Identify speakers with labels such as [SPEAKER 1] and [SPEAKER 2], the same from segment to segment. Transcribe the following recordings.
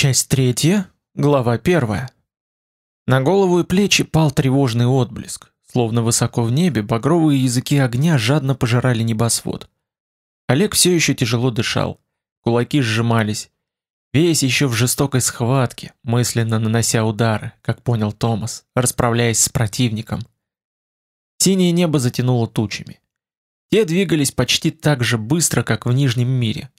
[SPEAKER 1] Часть третья, глава первая. На голову и плечи пал тревожный отблеск, словно высоко в небе багровые языки огня жадно пожирали небосвод. Олег все еще тяжело дышал, кулаки сжимались, весь еще в жестокой схватке, мысленно нанося удары, как понял Томас, расправляясь с противником. Синее небо затянуло тучами. Те двигались почти так же быстро, как в Нижнем мире.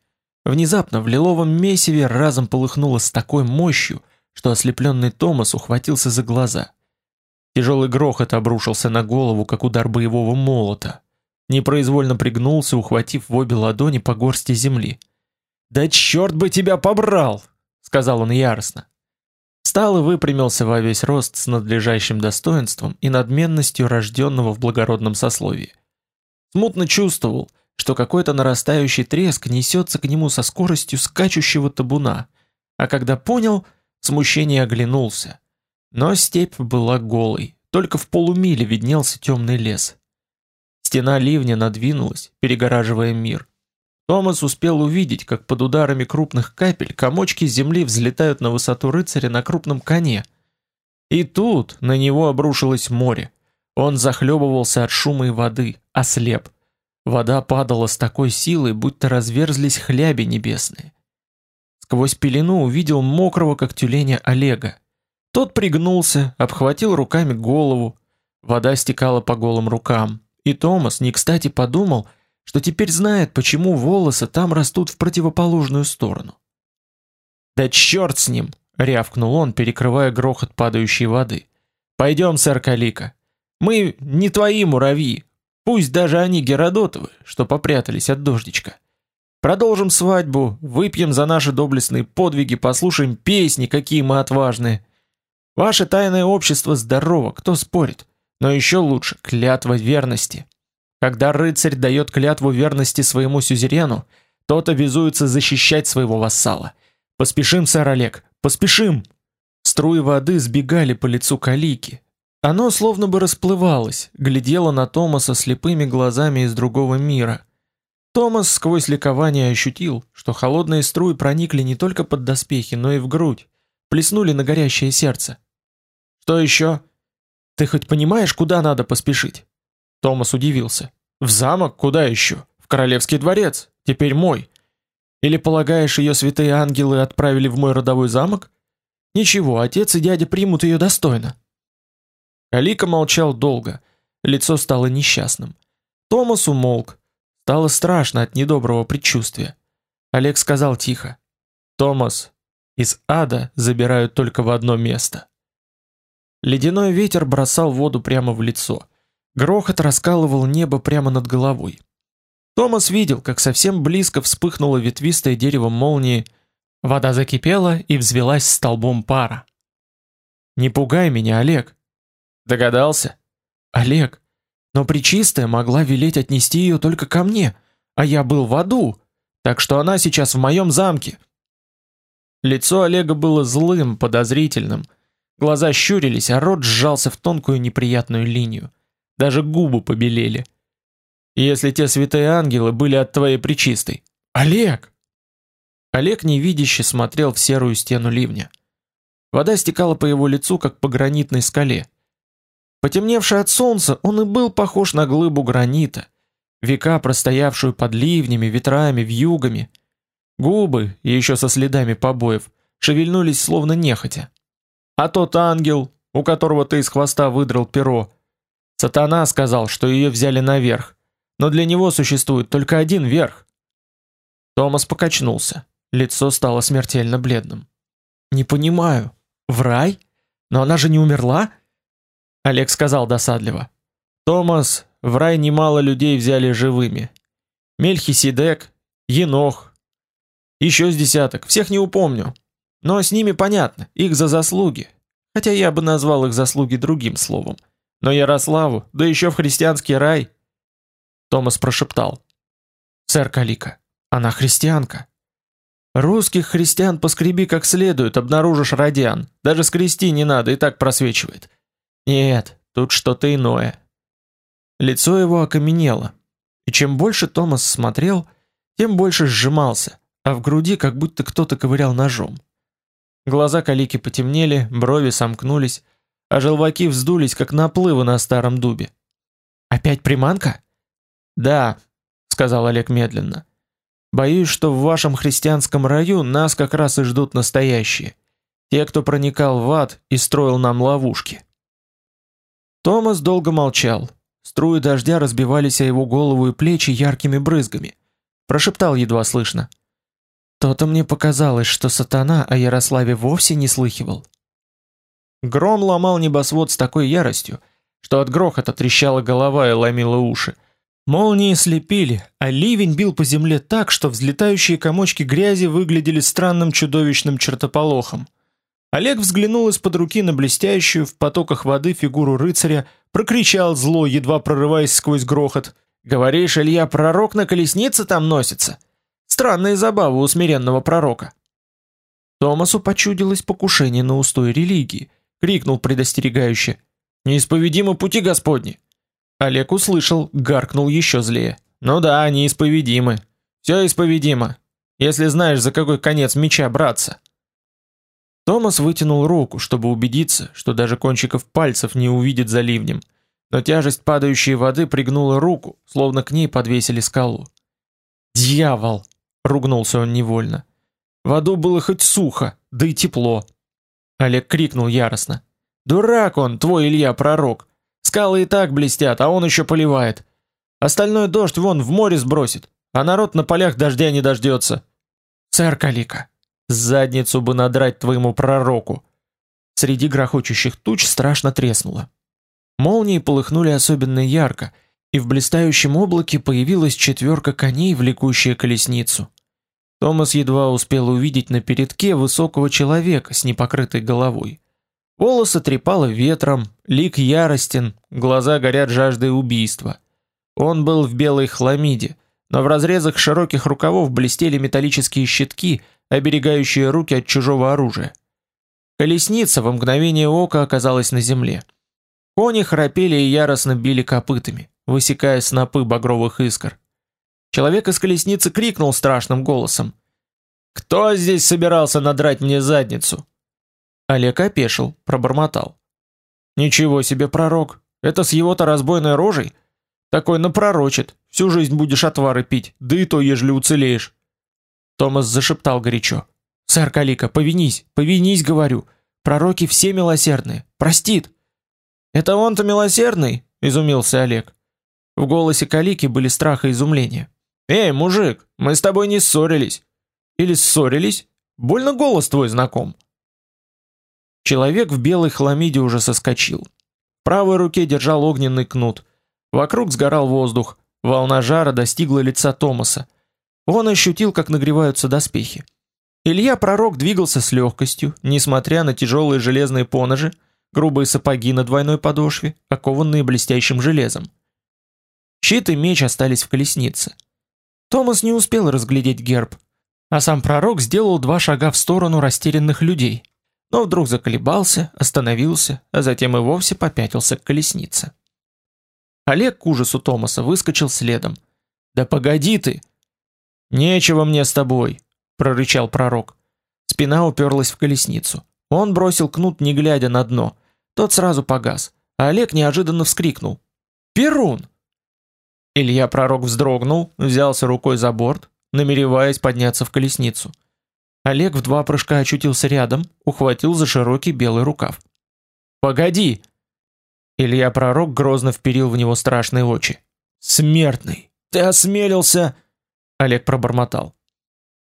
[SPEAKER 1] Внезапно в лиловом месиве разом полыхнуло с такой мощью, что ослепленный Томас ухватился за глаза. Тяжелый грохот обрушился на голову, как удар боевого молота. Непроизвольно пригнулся, ухватив в обе ладони по горсти земли. «Да черт бы тебя побрал!» — сказал он яростно. Встал и выпрямился во весь рост с надлежащим достоинством и надменностью рожденного в благородном сословии. Смутно чувствовал, что какой-то нарастающий треск несется к нему со скоростью скачущего табуна, а когда понял, смущение оглянулся. Но степь была голой, только в полумиле виднелся темный лес. Стена ливня надвинулась, перегораживая мир. Томас успел увидеть, как под ударами крупных капель комочки земли взлетают на высоту рыцаря на крупном коне. И тут на него обрушилось море. Он захлебывался от шума и воды, ослеп. Вода падала с такой силой, будто разверзлись хляби небесные. Сквозь пелену увидел мокрого, как тюленя, Олега. Тот пригнулся, обхватил руками голову. Вода стекала по голым рукам. И Томас не кстати подумал, что теперь знает, почему волосы там растут в противоположную сторону. «Да черт с ним!» — рявкнул он, перекрывая грохот падающей воды. «Пойдем, сэр Калика. Мы не твои муравьи, Пусть даже они Геродотовы, что попрятались от дождичка. Продолжим свадьбу, выпьем за наши доблестные подвиги, послушаем песни, какие мы отважные. Ваше тайное общество здорово, кто спорит? Но еще лучше клятва верности. Когда рыцарь дает клятву верности своему сюзерену, тот обязуется защищать своего вассала. Поспешим, сэр Олег, поспешим. Струи воды сбегали по лицу Калики, оно словно бы расплывалось, глядело на Томаса слепыми глазами из другого мира. Томас сквозь ликование ощутил, что холодные струи проникли не только под доспехи, но и в грудь, плеснули на горящее сердце. «Что еще?» «Ты хоть понимаешь, куда надо поспешить?» Томас удивился. «В замок? Куда еще? В королевский дворец? Теперь мой. Или полагаешь, ее святые ангелы отправили в мой родовой замок? Ничего, отец и дядя примут ее достойно». Алика молчал долго, лицо стало несчастным. Томас умолк. Стало страшно от недоброго предчувствия. Олег сказал тихо: "Томас, из ада забирают только в одно место". Ледяной ветер бросал воду прямо в лицо. Грохот раскалывал небо прямо над головой. Томас видел, как совсем близко вспыхнуло ветвистое дерево молнии. Вода закипела и взвелась столбом пара. "Не пугай меня, Олег", Догадался? Олег, но Пречистая могла велеть отнести ее только ко мне, а я был в аду, так что она сейчас в моем замке. Лицо Олега было злым, подозрительным. Глаза щурились, а рот сжался в тонкую неприятную линию. Даже губы побелели. Если те святые ангелы были от твоей Пречистой. Олег! Олег невидяще смотрел в серую стену ливня. Вода стекала по его лицу, как по гранитной скале. Потемневший от солнца, он и был похож на глыбу гранита, века простоявшую под ливнями, ветрами, вьюгами. Губы, еще со следами побоев, шевельнулись словно нехотя. А тот ангел, у которого ты из хвоста выдрал перо, Сатана сказал, что ее взяли наверх, но для него существует только один верх. Томас покачнулся, лицо стало смертельно бледным. Не понимаю, в рай? Но она же не умерла? Олег сказал досадливо. Томас, в рай немало людей взяли живыми. Мельхиседек, Енох, еще с десяток, всех не упомню. Но с ними понятно, их за заслуги. Хотя я бы назвал их заслуги другим словом. Но Ярославу, да еще в христианский рай. Томас прошептал. Сэр Калика, она христианка. Русских христиан поскреби как следует, обнаружишь радиан. Даже скрести не надо, и так просвечивает. Нет, тут что-то иное. Лицо его окаменело, и чем больше Томас смотрел, тем больше сжимался, а в груди как будто кто-то ковырял ножом. Глаза Калики потемнели, брови сомкнулись, а желваки вздулись, как наплывы на старом дубе. «Опять приманка?» «Да», — сказал Олег медленно. «Боюсь, что в вашем христианском раю нас как раз и ждут настоящие. Те, кто проникал в ад и строил нам ловушки». Томас долго молчал. Струи дождя разбивались о его голову и плечи яркими брызгами. Прошептал едва слышно. То-то мне показалось, что сатана о Ярославе вовсе не слыхивал. Гром ломал небосвод с такой яростью, что от грохота трещала голова и ломила уши. Молнии слепили, а ливень бил по земле так, что взлетающие комочки грязи выглядели странным чудовищным чертополохом. Олег взглянул из-под руки на блестящую в потоках воды фигуру рыцаря, прокричал зло, едва прорываясь сквозь грохот. «Говоришь, Илья, пророк на колеснице там носится?» Странные забавы у смиренного пророка. Томасу почудилось покушение на устой религии. Крикнул предостерегающе. «Неисповедимы пути Господни!» Олег услышал, гаркнул еще злее. «Ну да, неисповедимы. Все исповедимо. Если знаешь, за какой конец меча браться». Томас вытянул руку, чтобы убедиться, что даже кончиков пальцев не увидит за ливнем. Но тяжесть падающей воды пригнула руку, словно к ней подвесили скалу. «Дьявол!» ругнулся он невольно. В аду было хоть сухо, да и тепло. Олег крикнул яростно: "Дурак он, твой Илья пророк. Скалы и так блестят, а он еще поливает. Остальной дождь вон в море сбросит, а народ на полях дождя не дождется. Сэр Калика, задницу бы надрать твоему пророку". Среди грохочущих туч страшно треснуло. Молнии полыхнули особенно ярко, и в блистающем облаке появилась четверка коней, влекущая колесницу. Томас едва успел увидеть на передке высокого человека с непокрытой головой. Волосы трепало ветром, лик яростен, глаза горят жаждой убийства. Он был в белой хламиде, но в разрезах широких рукавов блестели металлические щитки, оберегающие руки от чужого оружия. Колесница в мгновение ока оказалась на земле. Кони храпели и яростно били копытами, высекая снопы багровых искр. Человек из колесницы крикнул страшным голосом: "Кто здесь собирался надрать мне задницу?" Олег опешил, пробормотал: "Ничего себе пророк! Это с его-то разбойной рожей? Такой напророчит, всю жизнь будешь отвары пить, да и то, ежели уцелеешь". Томас зашептал горячо: "Сэр Калика, повинись, повинись, говорю. Пророки все милосердные, простит". "Это он-то милосердный?" изумился Олег. В голосе Калики были страх и изумление. Эй, мужик, мы с тобой не ссорились. Или ссорились? Больно голос твой знаком. Человек в белой хламиде уже соскочил. В правой руке держал огненный кнут. Вокруг сгорал воздух. Волна жара достигла лица Томаса. Он ощутил, как нагреваются доспехи. Илья Пророк двигался с легкостью, несмотря на тяжелые железные поножи, грубые сапоги на двойной подошве, окованные блестящим железом. Щит и меч остались в колеснице. Томас не успел разглядеть герб, а сам пророк сделал два шага в сторону растерянных людей, но вдруг заколебался, остановился, а затем и вовсе попятился к колеснице. Олег к ужасу Томаса выскочил следом. «Да погоди ты!» «Нечего мне с тобой!» — прорычал пророк. Спина уперлась в колесницу. Он бросил кнут, не глядя на дно. Тот сразу погас, а Олег неожиданно вскрикнул. «Перун!» Илья пророк вздрогнул, взялся рукой за борт, намереваясь подняться в колесницу. Олег в два прыжка очутился рядом, ухватил за широкий белый рукав. «Погоди!» Илья пророк грозно вперил в него страшные очи. «Смертный! Ты осмелился!» Олег пробормотал.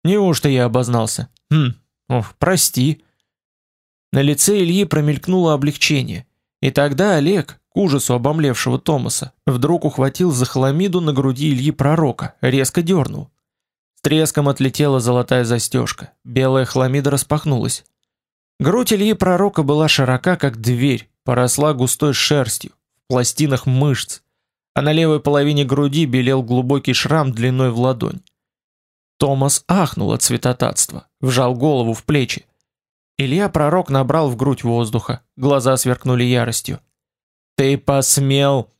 [SPEAKER 1] «Неужто я обознался? Хм, ох, прости!» На лице Ильи промелькнуло облегчение. И тогда Олег, к ужасу обомлевшего Томаса, вдруг ухватил за хламиду на груди Ильи Пророка, резко дернул. С треском отлетела золотая застежка, белая хламида распахнулась. Грудь Ильи Пророка была широка, как дверь, поросла густой шерстью, в пластинах мышц, а на левой половине груди белел глубокий шрам длиной в ладонь. Томас ахнул от святотатства, вжал голову в плечи. Илья Пророк набрал в грудь воздуха, глаза сверкнули яростью. Ты посмел?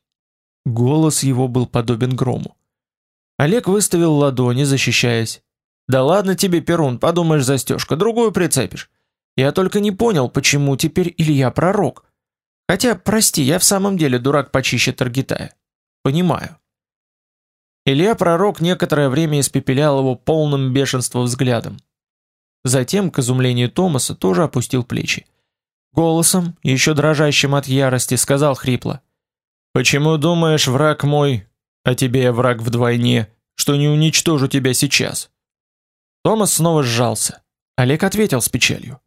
[SPEAKER 1] Голос его был подобен грому. Олег выставил ладони, защищаясь. Да ладно тебе, Перун, подумаешь, застежка, другую прицепишь. Я только не понял, почему теперь Илья пророк. Хотя, прости, я в самом деле дурак почище Таргитая. Понимаю. Илья пророк некоторое время испепелял его полным бешенства взглядом. Затем, к изумлению Томаса, тоже опустил плечи. Голосом, еще дрожащим от ярости, сказал хрипло. «Почему думаешь, враг мой, а тебе я враг вдвойне, что не уничтожу тебя сейчас?» Томас снова сжался. Олег ответил с печалью.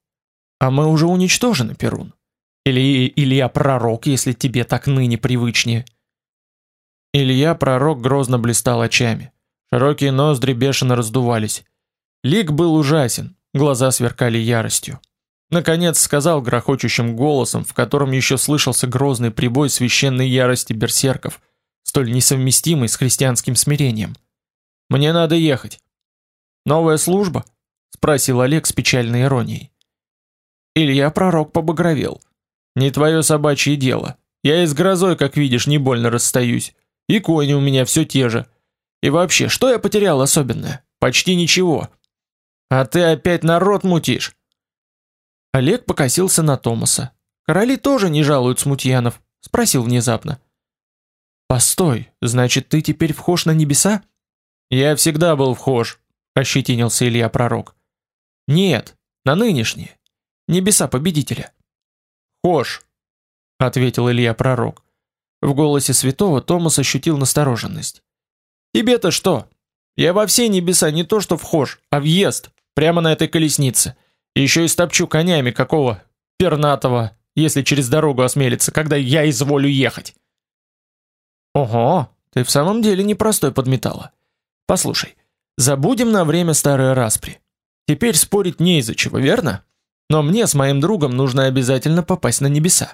[SPEAKER 1] «А мы уже уничтожены, Перун. Или Илья пророк, если тебе так ныне привычнее». Илья пророк грозно блистал очами. Широкие ноздри бешено раздувались. Лик был ужасен, глаза сверкали яростью. Наконец сказал грохочущим голосом, в котором еще слышался грозный прибой священной ярости берсерков, столь несовместимый с христианским смирением. «Мне надо ехать». «Новая служба?» — спросил Олег с печальной иронией. Илья пророк побагровел. «Не твое собачье дело. Я и с грозой, как видишь, не больно расстаюсь. И кони у меня все те же. И вообще, что я потерял особенное? Почти ничего. А ты опять народ мутишь. Олег покосился на Томаса. Короли тоже не жалуют смутьянов, спросил внезапно. Постой, значит, ты теперь вхож на небеса? Я всегда был вхож, ощетинился Илья пророк. Нет, на нынешние. Небеса победителя. Вхож, ответил Илья пророк. В голосе святого Томас ощутил настороженность. Тебе-то что? Я во все небеса не то что вхож, а въезд, прямо на этой колеснице. Еще и стопчу конями какого пернатого, если через дорогу осмелится, когда я изволю ехать. Ого, ты в самом деле непростой подметала. Послушай, забудем на время старые распри. Теперь спорить не из-за чего, верно? Но мне с моим другом нужно обязательно попасть на небеса.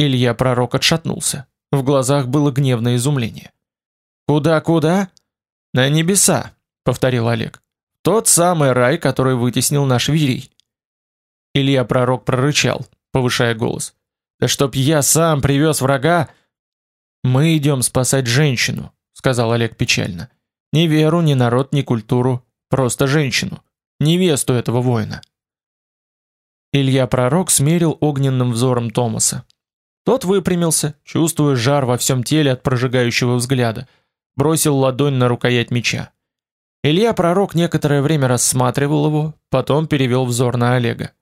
[SPEAKER 1] Илья пророк отшатнулся. В глазах было гневное изумление. Куда, куда? На небеса, повторил Олег. Тот самый рай, который вытеснил наш Вирий. Илья пророк прорычал, повышая голос. Да чтоб я сам привез врага. Мы идем спасать женщину, сказал Олег печально. Ни веру, ни народ, ни культуру, просто женщину, невесту этого воина. Илья пророк смерил огненным взором Томаса. Тот выпрямился, чувствуя жар во всем теле от прожигающего взгляда, бросил ладонь на рукоять меча. Илья пророк некоторое время рассматривал его, потом перевел взор на Олега.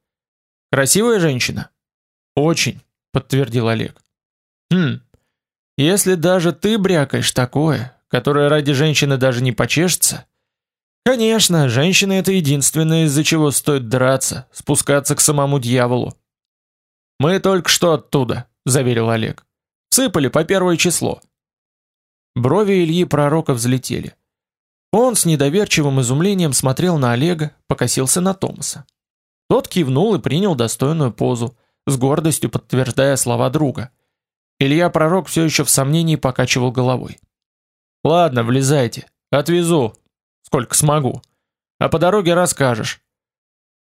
[SPEAKER 1] Красивая женщина? Очень, подтвердил Олег. Хм. Если даже ты брякаешь такое, которое ради женщины даже не почешется, Конечно, женщина это единственное, из-за чего стоит драться, спускаться к самому дьяволу. Мы только что оттуда, заверил Олег. Сыпали по первое число. Брови Ильи пророка взлетели. Он с недоверчивым изумлением смотрел на Олега, покосился на Томаса. Тот кивнул и принял достойную позу, с гордостью подтверждая слова друга. Илья пророк все еще в сомнении покачивал головой. Ладно, влезайте, отвезу, сколько смогу. А по дороге расскажешь.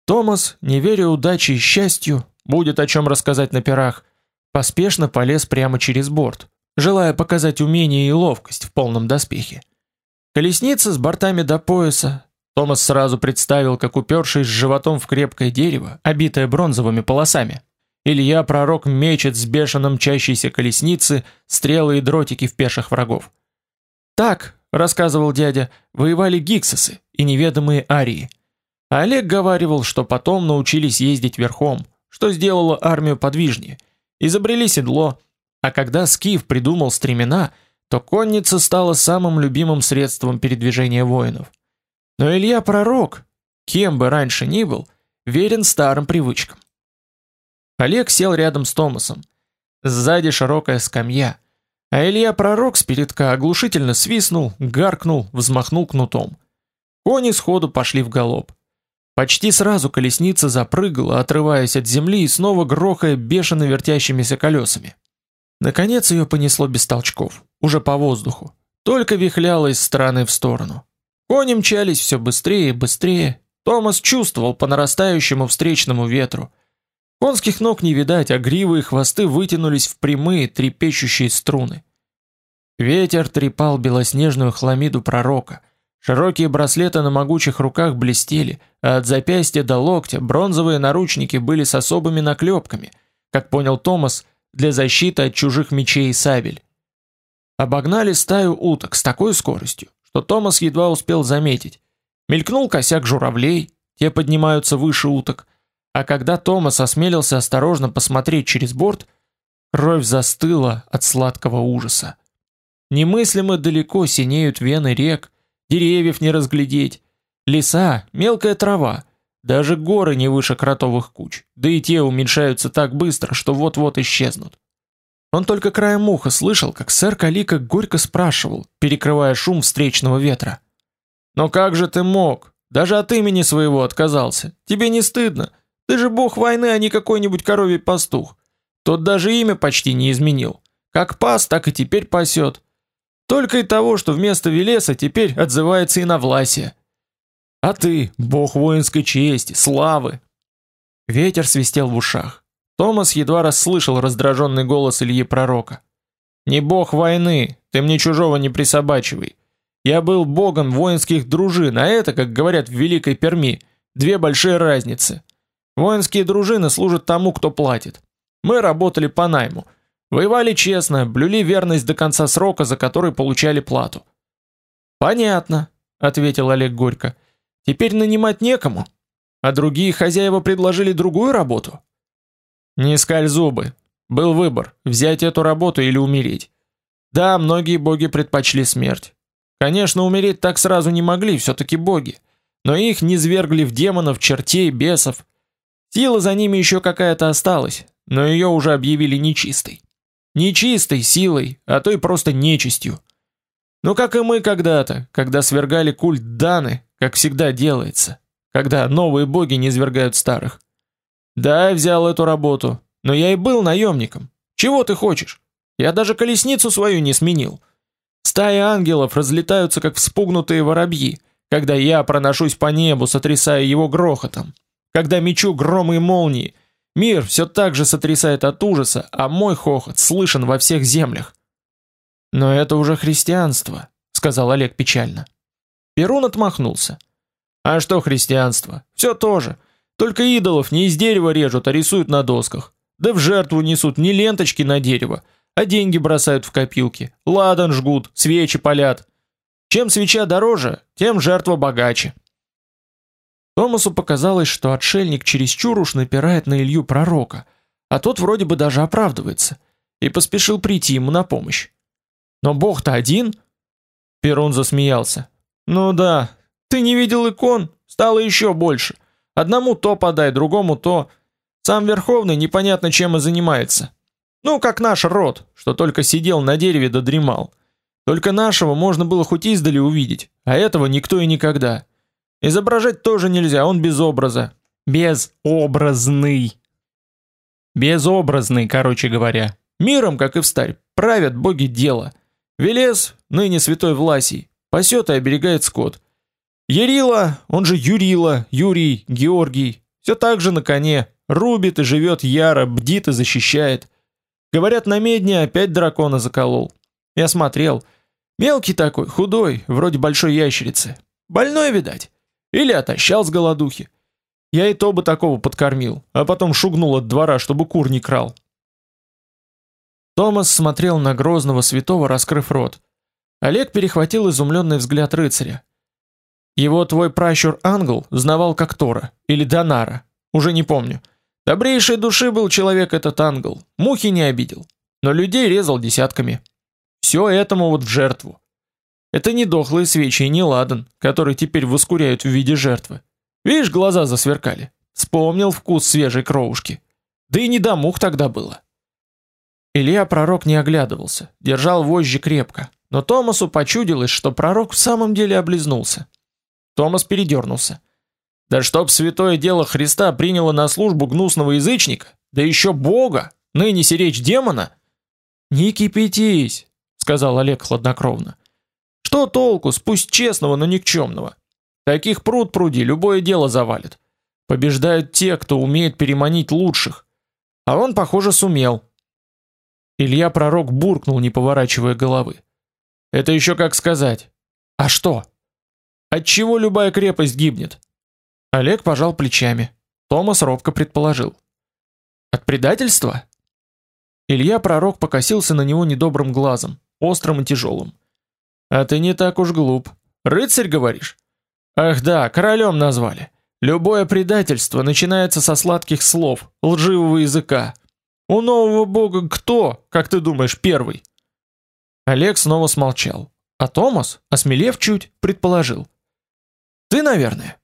[SPEAKER 1] Томас, не веря удаче и счастью, будет о чем рассказать на пирах, поспешно полез прямо через борт, желая показать умение и ловкость в полном доспехе. Колесница с бортами до пояса. Томас сразу представил, как упершись животом в крепкое дерево, обитое бронзовыми полосами. Илья пророк мечет с бешеным мчащейся колесницы стрелы и дротики в пеших врагов. Так, рассказывал дядя, воевали гиксосы и неведомые арии. А Олег говаривал, что потом научились ездить верхом, что сделало армию подвижнее – изобрели седло, а когда Скиф придумал стремена, то конница стала самым любимым средством передвижения воинов. Но Илья Пророк, кем бы раньше ни был, верен старым привычкам. Олег сел рядом с Томасом. Сзади широкая скамья, а Илья Пророк с передка оглушительно свистнул, гаркнул, взмахнул кнутом. Кони сходу пошли в галоп. Почти сразу колесница запрыгала, отрываясь от земли и снова грохая бешено вертящимися колесами. Наконец ее понесло без толчков, уже по воздуху, только вихляло из стороны в сторону. Кони мчались все быстрее и быстрее. Томас чувствовал по нарастающему встречному ветру. Конских ног не видать, а гривы и хвосты вытянулись в прямые трепещущие струны. Ветер трепал белоснежную хламиду пророка, Широкие браслеты на могучих руках блестели, а от запястья до локтя бронзовые наручники были с особыми наклепками, как понял Томас, для защиты от чужих мечей и сабель. Обогнали стаю уток с такой скоростью, что Томас едва успел заметить. Мелькнул косяк журавлей, те поднимаются выше уток, а когда Томас осмелился осторожно посмотреть через борт, кровь застыла от сладкого ужаса. Немыслимо далеко синеют вены рек, деревьев не разглядеть, леса, мелкая трава, даже горы не выше кротовых куч, да и те уменьшаются так быстро, что вот-вот исчезнут. Он только краем уха слышал, как сэр Калика горько спрашивал, перекрывая шум встречного ветра. «Но как же ты мог? Даже от имени своего отказался. Тебе не стыдно? Ты же бог войны, а не какой-нибудь коровий пастух. Тот даже имя почти не изменил. Как пас, так и теперь пасет. Только и того, что вместо Велеса теперь отзывается и на Власия. А ты, бог воинской чести, славы. Ветер свистел в ушах. Томас едва расслышал раздраженный голос Ильи пророка. Не бог войны, ты мне чужого не присобачивай. Я был богом воинских дружин, а это, как говорят в Великой Перми, две большие разницы. Воинские дружины служат тому, кто платит. Мы работали по найму. Воевали честно, блюли верность до конца срока, за который получали плату. Понятно, ответил Олег горько. Теперь нанимать некому, а другие хозяева предложили другую работу. Не скаль зубы. Был выбор: взять эту работу или умереть. Да, многие боги предпочли смерть. Конечно, умереть так сразу не могли, все таки боги, но их не свергли в демонов, чертей, бесов. Сила за ними еще какая-то осталась, но ее уже объявили нечистой. Нечистой силой, а то и просто нечистью. Ну как и мы когда-то, когда свергали культ Даны, как всегда делается, когда новые боги не свергают старых. Да, я взял эту работу, но я и был наемником. Чего ты хочешь? Я даже колесницу свою не сменил. Стаи ангелов разлетаются как вспугнутые воробьи, когда я проношусь по небу, сотрясая его грохотом. Когда мечу громы и молнии, Мир все так же сотрясает от ужаса, а мой хохот слышен во всех землях. Но это уже христианство, сказал Олег печально. Перун отмахнулся. А что христианство? Все то же. Только идолов не из дерева режут, а рисуют на досках. Да в жертву несут не ленточки на дерево, а деньги бросают в копилки, ладан жгут, свечи палят. Чем свеча дороже, тем жертва богаче. Томасу показалось, что отшельник чересчур уж напирает на Илью пророка, а тот вроде бы даже оправдывается, и поспешил прийти ему на помощь. Но Бог-то один. Перун засмеялся. Ну да, ты не видел икон, стало еще больше. Одному то подай, другому то. Сам Верховный непонятно чем и занимается. Ну, как наш род, что только сидел на дереве да дремал. Только нашего можно было хоть издали увидеть, а этого никто и никогда. Изображать тоже нельзя, он без образа. Безобразный. Безобразный, короче говоря. Миром, как и в старь, правят боги дела. Велес, ныне святой Власий, пасет и оберегает скот. Ярила, он же Юрила, Юрий, Георгий, все так же на коне, рубит и живет яро, бдит и защищает. Говорят, на медне опять дракона заколол. Я смотрел. Мелкий такой, худой, вроде большой ящерицы. Больной, видать. Или отощал с голодухи. Я и то бы такого подкормил, а потом шугнул от двора, чтобы кур не крал. Томас смотрел на грозного святого, раскрыв рот. Олег перехватил изумленный взгляд рыцаря. Его твой пращур Англ знавал как Тора или Донара, уже не помню. Добрейшей души был человек этот Англ, мухи не обидел, но людей резал десятками. Все этому вот в жертву. Это не дохлые свечи и не ладан, который теперь воскуряют в виде жертвы. Видишь, глаза засверкали. Вспомнил вкус свежей кровушки. Да и не до мух тогда было. Илья пророк не оглядывался, держал вожжи крепко, но Томасу почудилось, что пророк в самом деле облизнулся. Томас передернулся. Да чтоб святое дело Христа приняло на службу гнусного язычника, да еще Бога, ныне сиречь демона. Не кипятись, сказал Олег хладнокровно. Что толку, пусть честного, но никчемного? Таких пруд пруди, любое дело завалит. Побеждают те, кто умеет переманить лучших. А он, похоже, сумел. Илья пророк буркнул, не поворачивая головы. Это еще как сказать? А что? Отчего любая крепость гибнет? Олег пожал плечами. Томас робко предположил: от предательства? Илья пророк покосился на него недобрым глазом, острым и тяжелым. А ты не так уж глуп. Рыцарь, говоришь? Ах да, королем назвали. Любое предательство начинается со сладких слов, лживого языка. У нового бога кто, как ты думаешь, первый? Олег снова смолчал, а Томас, осмелев чуть, предположил: "Ты, наверное".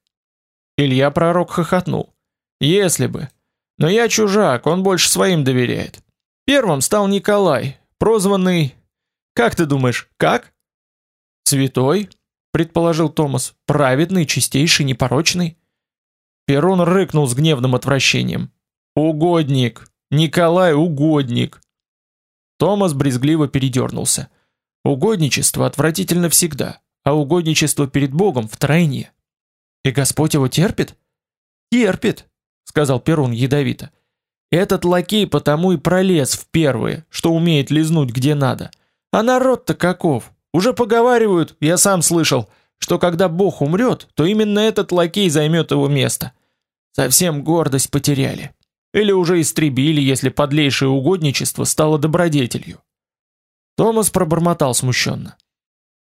[SPEAKER 1] Илья пророк хохотнул. "Если бы. Но я чужак, он больше своим доверяет. Первым стал Николай, прозванный Как ты думаешь, как? Святой, предположил Томас. Праведный, чистейший, непорочный. Перун рыкнул с гневным отвращением. Угодник. Николай угодник. Томас брезгливо передернулся. Угодничество отвратительно всегда, а угодничество перед Богом втройне. И Господь его терпит? Терпит, сказал Перун ядовито. Этот лакей потому и пролез в первые, что умеет лизнуть где надо. А народ-то каков? Уже поговаривают, я сам слышал, что когда Бог умрет, то именно этот лакей займет его место. Совсем гордость потеряли. Или уже истребили, если подлейшее угодничество стало добродетелью. Томас пробормотал смущенно.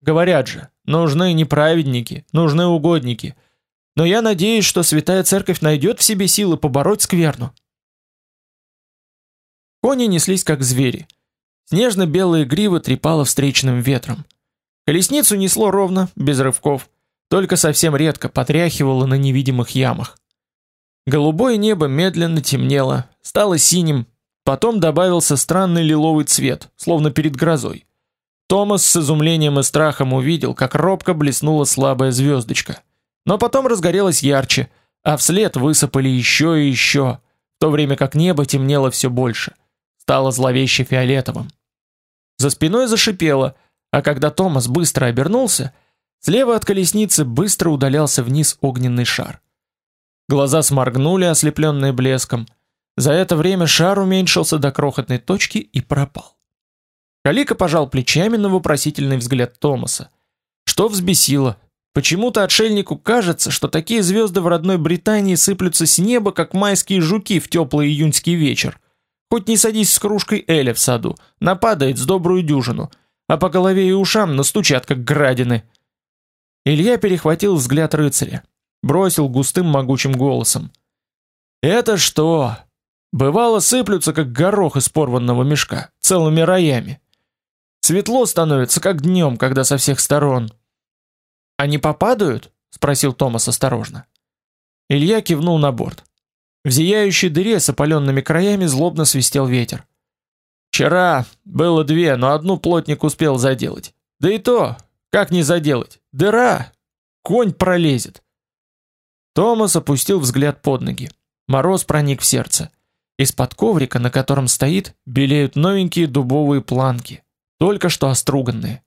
[SPEAKER 1] Говорят же, нужны не праведники, нужны угодники. Но я надеюсь, что Святая Церковь найдет в себе силы побороть скверну. Кони неслись как звери. Снежно-белые гривы трепало встречным ветром. Колесницу несло ровно, без рывков, только совсем редко потряхивало на невидимых ямах. Голубое небо медленно темнело, стало синим, потом добавился странный лиловый цвет, словно перед грозой. Томас с изумлением и страхом увидел, как робко блеснула слабая звездочка. Но потом разгорелась ярче, а вслед высыпали еще и еще, в то время как небо темнело все больше, стало зловеще фиолетовым. За спиной зашипело, а когда Томас быстро обернулся, слева от колесницы быстро удалялся вниз огненный шар. Глаза сморгнули, ослепленные блеском. За это время шар уменьшился до крохотной точки и пропал. Калика пожал плечами на вопросительный взгляд Томаса. Что взбесило, Почему-то отшельнику кажется, что такие звезды в родной Британии сыплются с неба, как майские жуки в теплый июньский вечер. Хоть не садись с кружкой эля в саду, нападает с добрую дюжину, а по голове и ушам настучат, как градины. Илья перехватил взгляд рыцаря, бросил густым могучим голосом. «Это что? Бывало сыплются, как горох из порванного мешка, целыми роями. Светло становится, как днем, когда со всех сторон, они попадают? спросил Томас осторожно. Илья кивнул на борт. В зияющей дыре с опаленными краями злобно свистел ветер. Вчера было две, но одну плотник успел заделать. Да и то, как не заделать? Дыра, конь пролезет. Томас опустил взгляд под ноги. Мороз проник в сердце. Из-под коврика, на котором стоит, белеют новенькие дубовые планки, только что оструганные.